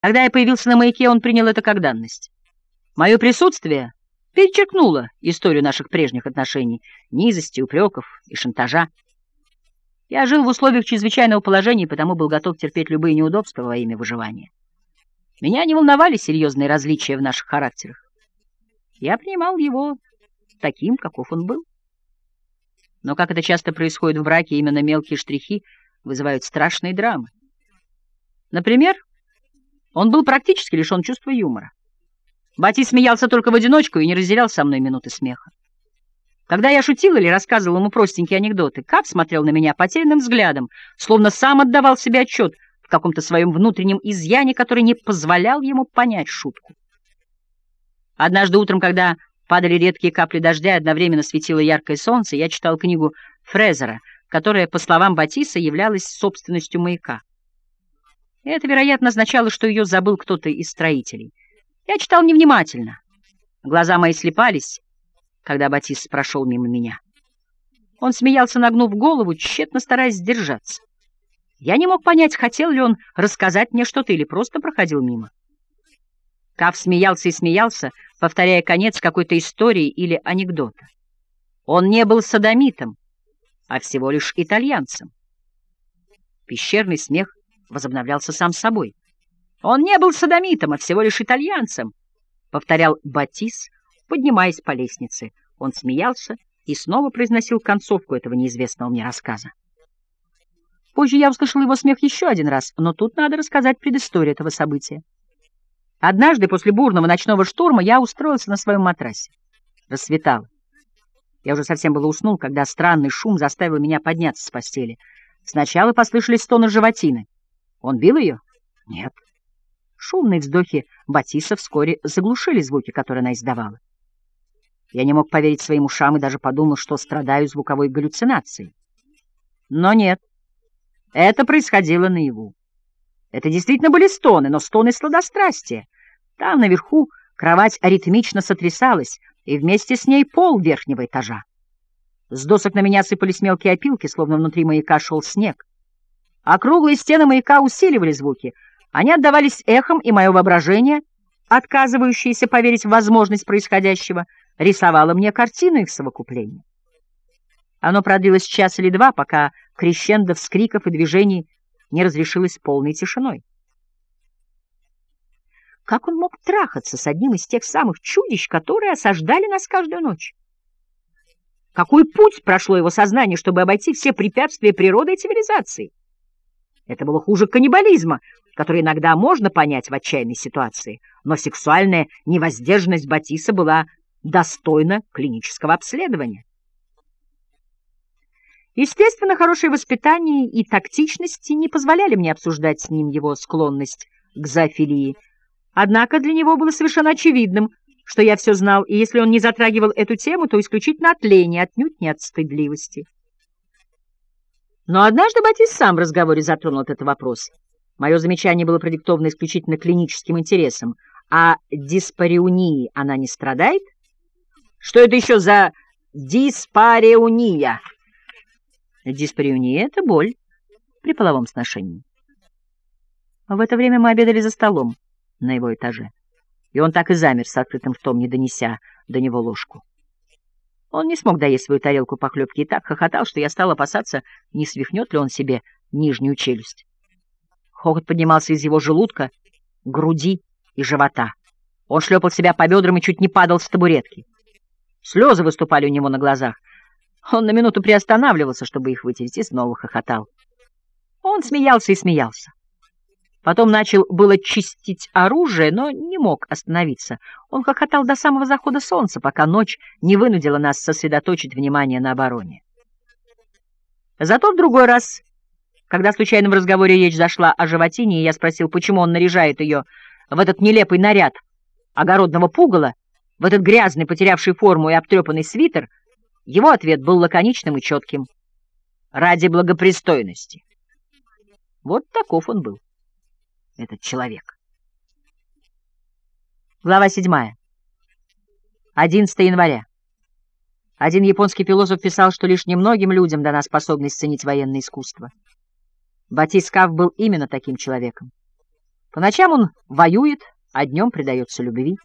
Когда я появился на маяке, он принял это как данность. Мое присутствие перечеркнуло историю наших прежних отношений, низости, упреков и шантажа. Я жил в условиях чрезвычайного положения, и потому был готов терпеть любые неудобства во имя выживания. Меня не волновали серьезные различия в наших характерах. Я принимал его таким, каков он был. Но, как это часто происходит в браке, именно мелкие штрихи вызывают страшные драмы. Например, он был практически лишен чувства юмора. Бати смеялся только в одиночку и не разделял со мной минуты смеха. Когда я шутил или рассказывал ему простенькие анекдоты, Кап смотрел на меня потерянным взглядом, словно сам отдавал себе отчет в каком-то своем внутреннем изъяне, который не позволял ему понять шутку. Однажды утром, когда падали редкие капли дождя и одновременно светило яркое солнце, я читал книгу Фрезера, которая, по словам Батиса, являлась собственностью маяка. Это, вероятно, означало, что ее забыл кто-то из строителей. Я читал невнимательно. Глаза мои слепались, когда Батис прошел мимо меня. Он смеялся, нагнув голову, тщетно стараясь сдержаться. Я не мог понять, хотел ли он рассказать мне что-то или просто проходил мимо. Кав смеялся и смеялся, повторяя конец какой-то истории или анекдота. Он не был садомитом, а всего лишь итальянцем. Пещерный смех возобновлялся сам собой. Он не был садомитом, а всего лишь итальянцем, — повторял Батис, поднимаясь по лестнице. Он смеялся и снова произносил концовку этого неизвестного мне рассказа. Позже я услышал его смех еще один раз, но тут надо рассказать предысторию этого события. Однажды после бурного ночного штурма я устроился на своем матрасе. Рассветало. Я уже совсем было уснул, когда странный шум заставил меня подняться с постели. Сначала послышались стоны животины. Он бил ее? Нет. Шумные вздохи Батиса вскоре заглушили звуки, которые она издавала. Я не мог поверить своим ушам и даже подумал, что страдаю звуковой галлюцинацией. Но нет, это происходило наяву. Это действительно были стоны, но стоны сладострастия. Там, наверху, кровать аритмично сотрясалась, и вместе с ней пол верхнего этажа. С досок на меня сыпались мелкие опилки, словно внутри маяка шел снег. Округлые стены маяка усиливали звуки. Они отдавались эхом, и мое воображение, отказывающееся поверить в возможность происходящего, рисовало мне картину их совокупления. Оно продлилось час или два, пока крещендо вскриков и движений не разрешилось полной тишиной. Как он мог трахаться с одним из тех самых чудищ, которые осаждали нас каждую ночь? Какой путь прошло его сознание, чтобы обойти все препятствия природы и цивилизации? Это было хуже каннибализма, который иногда можно понять в отчаянной ситуации, но сексуальная невоздержанность Батиса была достойна клинического обследования. Естественно, хорошее воспитание и тактичность не позволяли мне обсуждать с ним его склонность к зоофилии. Однако для него было совершенно очевидным, что я все знал, и если он не затрагивал эту тему, то исключительно от лени, отнюдь не от стыдливости. Но однажды Батис сам в разговоре затронул этот вопрос. Мое замечание было продиктовано исключительно клиническим интересом. А диспариунии она не страдает? Что это еще за диспариуния? Диспариуния — это боль при половом сношении. В это время мы обедали за столом на его этаже, и он так и замер с открытым ртом, не донеся до него ложку. Он не смог доесть свою тарелку похлебки и так хохотал, что я стал опасаться, не свихнет ли он себе нижнюю челюсть. Хохот поднимался из его желудка, груди и живота. Он шлепал себя по бедрам и чуть не падал с табуретки. Слезы выступали у него на глазах. Он на минуту приостанавливался, чтобы их вытереть, и снова хохотал. Он смеялся и смеялся. Потом начал было чистить оружие, но не мог остановиться. Он хохотал до самого захода солнца, пока ночь не вынудила нас сосредоточить внимание на обороне. Зато в другой раз, когда в случайном разговоре речь зашла о животине, и я спросил, почему он наряжает ее в этот нелепый наряд огородного пугала, в этот грязный, потерявший форму и обтрепанный свитер, его ответ был лаконичным и четким. Ради благопристойности. Вот таков он был этот человек. Глава 7. 11 января. Один японский философ писал, что лишь немногим людям дана способность ценить военное искусство. Батискав был именно таким человеком. По ночам он воюет, а днем предается любви.